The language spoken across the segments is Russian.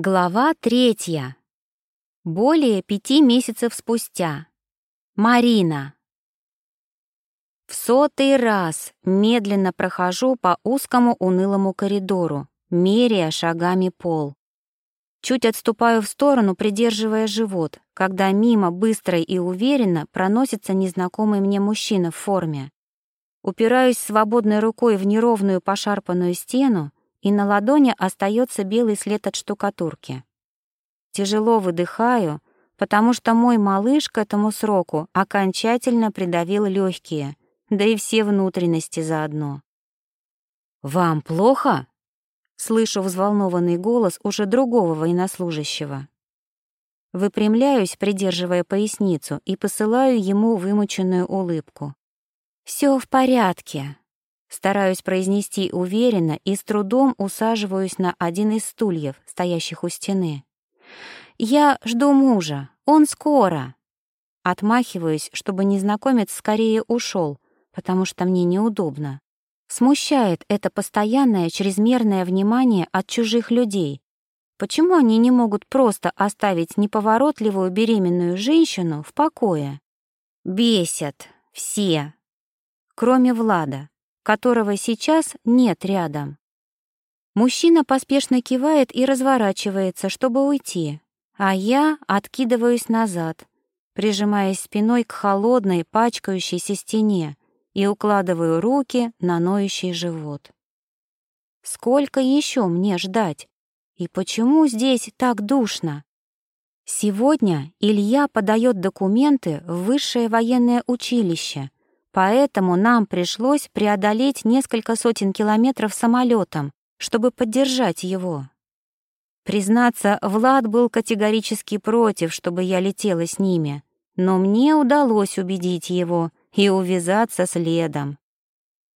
Глава третья. Более пяти месяцев спустя. Марина. В сотый раз медленно прохожу по узкому унылому коридору, меряя шагами пол. Чуть отступаю в сторону, придерживая живот, когда мимо быстро и уверенно проносится незнакомый мне мужчина в форме. Упираюсь свободной рукой в неровную пошарпанную стену и на ладони остается белый след от штукатурки. Тяжело выдыхаю, потому что мой малыш к этому сроку окончательно придавил легкие, да и все внутренности заодно. «Вам плохо?» — слышу взволнованный голос уже другого военнослужащего. Выпрямляюсь, придерживая поясницу, и посылаю ему вымученную улыбку. Все в порядке», Стараюсь произнести уверенно и с трудом усаживаюсь на один из стульев, стоящих у стены. «Я жду мужа, он скоро!» Отмахиваюсь, чтобы незнакомец скорее ушел, потому что мне неудобно. Смущает это постоянное чрезмерное внимание от чужих людей. Почему они не могут просто оставить неповоротливую беременную женщину в покое? Бесят все, кроме Влада которого сейчас нет рядом. Мужчина поспешно кивает и разворачивается, чтобы уйти, а я откидываюсь назад, прижимаясь спиной к холодной, пачкающейся стене и укладываю руки на ноющий живот. Сколько еще мне ждать? И почему здесь так душно? Сегодня Илья подает документы в высшее военное училище — Поэтому нам пришлось преодолеть несколько сотен километров самолетом, чтобы поддержать его. Признаться, Влад был категорически против, чтобы я летела с ними, но мне удалось убедить его и увязаться следом.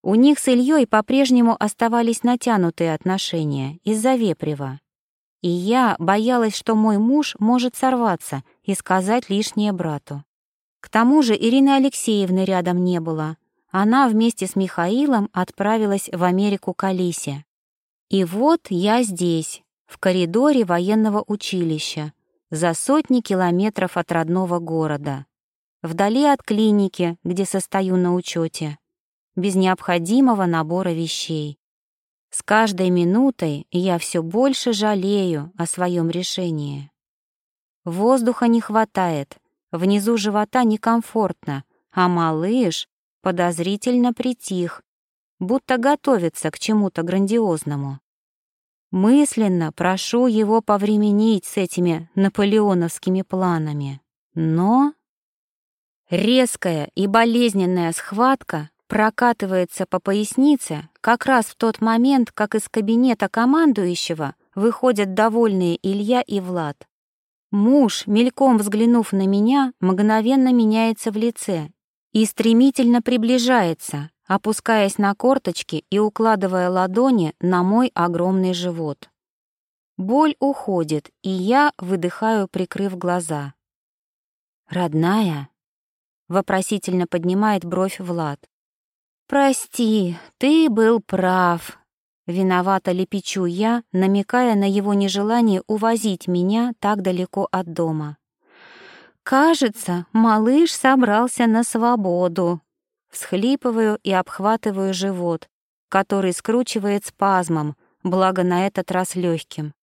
У них с Ильей по-прежнему оставались натянутые отношения из-за Вепрева. И я боялась, что мой муж может сорваться и сказать лишнее брату. К тому же Ирины Алексеевны рядом не было. Она вместе с Михаилом отправилась в Америку к Алисе. И вот я здесь, в коридоре военного училища, за сотни километров от родного города, вдали от клиники, где состою на учете, без необходимого набора вещей. С каждой минутой я все больше жалею о своем решении. Воздуха не хватает, Внизу живота некомфортно, а малыш подозрительно притих, будто готовится к чему-то грандиозному. Мысленно прошу его повременить с этими наполеоновскими планами. Но... Резкая и болезненная схватка прокатывается по пояснице как раз в тот момент, как из кабинета командующего выходят довольные Илья и Влад. Муж, мельком взглянув на меня, мгновенно меняется в лице и стремительно приближается, опускаясь на корточки и укладывая ладони на мой огромный живот. Боль уходит, и я выдыхаю, прикрыв глаза. «Родная?» — вопросительно поднимает бровь Влад. «Прости, ты был прав», Виновато лепечу я, намекая на его нежелание увозить меня так далеко от дома. «Кажется, малыш собрался на свободу». Всхлипываю и обхватываю живот, который скручивает спазмом, благо на этот раз легким.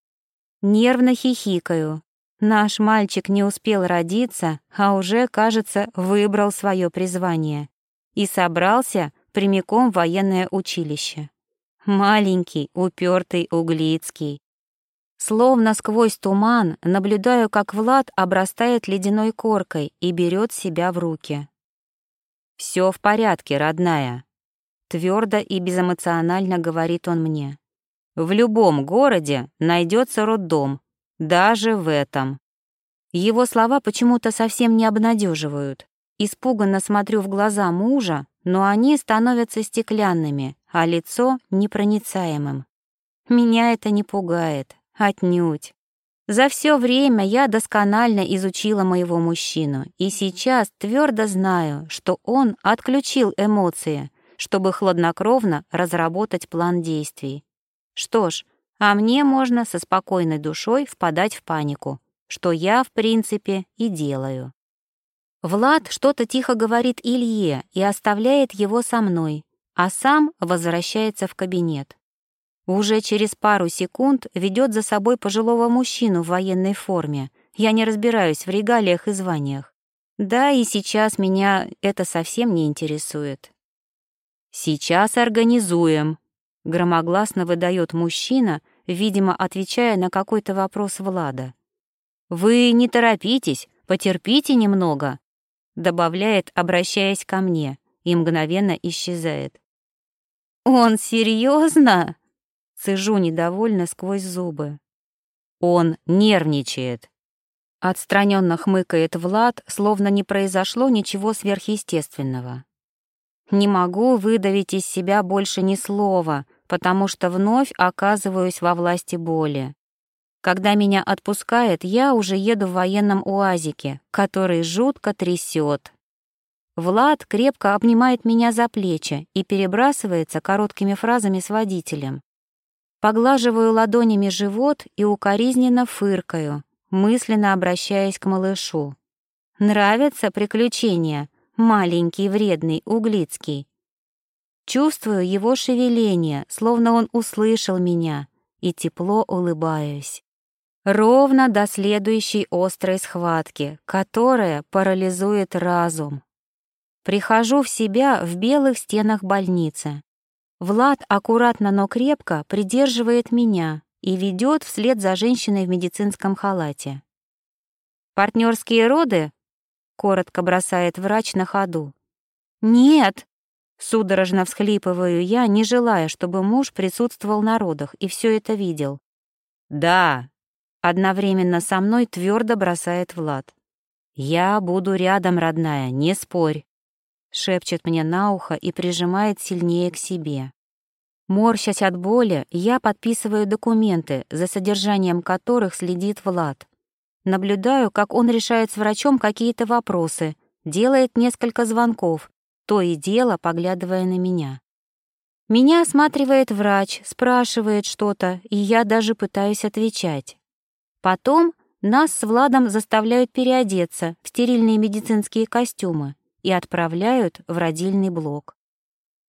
Нервно хихикаю. Наш мальчик не успел родиться, а уже, кажется, выбрал свое призвание и собрался прямиком в военное училище. Маленький, упертый Углицкий. Словно сквозь туман наблюдаю, как Влад обрастает ледяной коркой и берет себя в руки. Все в порядке, родная», — твердо и безэмоционально говорит он мне. «В любом городе найдется роддом, даже в этом». Его слова почему-то совсем не обнадеживают. Испуганно смотрю в глаза мужа, но они становятся стеклянными, а лицо — непроницаемым. Меня это не пугает, отнюдь. За все время я досконально изучила моего мужчину, и сейчас твердо знаю, что он отключил эмоции, чтобы хладнокровно разработать план действий. Что ж, а мне можно со спокойной душой впадать в панику, что я, в принципе, и делаю. Влад что-то тихо говорит Илье и оставляет его со мной, а сам возвращается в кабинет. Уже через пару секунд ведет за собой пожилого мужчину в военной форме. Я не разбираюсь в регалиях и званиях. Да, и сейчас меня это совсем не интересует. «Сейчас организуем», — громогласно выдает мужчина, видимо, отвечая на какой-то вопрос Влада. «Вы не торопитесь, потерпите немного», — добавляет, обращаясь ко мне, и мгновенно исчезает. «Он серьезно? Цежу недовольно сквозь зубы. «Он нервничает», Отстраненно хмыкает Влад, словно не произошло ничего сверхъестественного. Не могу выдавить из себя больше ни слова, потому что вновь оказываюсь во власти боли. Когда меня отпускает, я уже еду в военном уазике, который жутко трясет. Влад крепко обнимает меня за плечи и перебрасывается короткими фразами с водителем. Поглаживаю ладонями живот и укоризненно фыркаю, мысленно обращаясь к малышу. Нравятся приключения, маленький вредный Углицкий. Чувствую его шевеление, словно он услышал меня, и тепло улыбаюсь. Ровно до следующей острой схватки, которая парализует разум. Прихожу в себя в белых стенах больницы. Влад аккуратно, но крепко придерживает меня и ведет вслед за женщиной в медицинском халате. «Партнерские роды?» коротко бросает врач на ходу. «Нет!» — судорожно всхлипываю я, не желая, чтобы муж присутствовал на родах и все это видел. «Да!» — одновременно со мной твердо бросает Влад. «Я буду рядом, родная, не спорь!» — шепчет мне на ухо и прижимает сильнее к себе. Морщась от боли, я подписываю документы, за содержанием которых следит Влад. Наблюдаю, как он решает с врачом какие-то вопросы, делает несколько звонков, то и дело поглядывая на меня. Меня осматривает врач, спрашивает что-то, и я даже пытаюсь отвечать. Потом нас с Владом заставляют переодеться в стерильные медицинские костюмы и отправляют в родильный блок.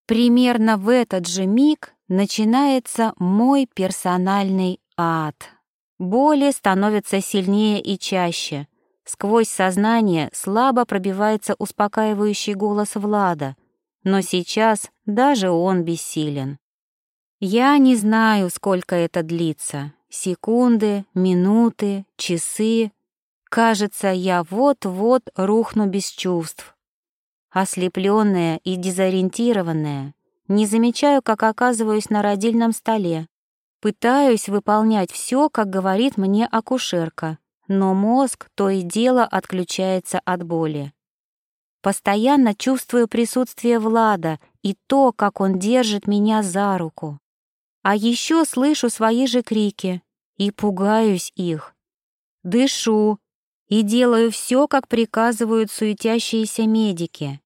Примерно в этот же миг начинается мой персональный ад. Боли становятся сильнее и чаще. Сквозь сознание слабо пробивается успокаивающий голос Влада, но сейчас даже он бессилен. Я не знаю, сколько это длится. Секунды, минуты, часы. Кажется, я вот-вот рухну без чувств. Ослепленная и дезориентированная, не замечаю, как оказываюсь на родильном столе, Пытаюсь выполнять все, как говорит мне акушерка, но мозг то и дело отключается от боли. Постоянно чувствую присутствие Влада и то, как он держит меня за руку. А еще слышу свои же крики и пугаюсь их. Дышу и делаю все, как приказывают суетящиеся медики.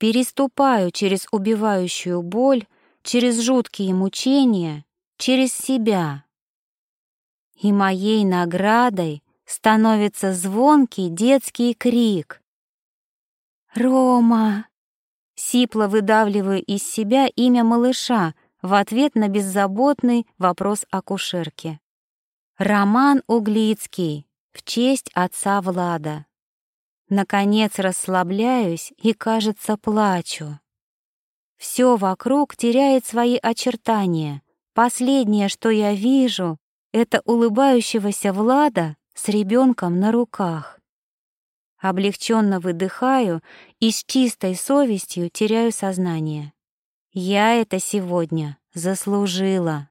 Переступаю через убивающую боль, через жуткие мучения через себя. И моей наградой становится звонкий детский крик. «Рома!» Сипло выдавливаю из себя имя малыша в ответ на беззаботный вопрос акушерки. Роман Углицкий в честь отца Влада. Наконец расслабляюсь и, кажется, плачу. Все вокруг теряет свои очертания, Последнее, что я вижу, это улыбающегося Влада с ребенком на руках. Облегченно выдыхаю и с чистой совестью теряю сознание. Я это сегодня заслужила.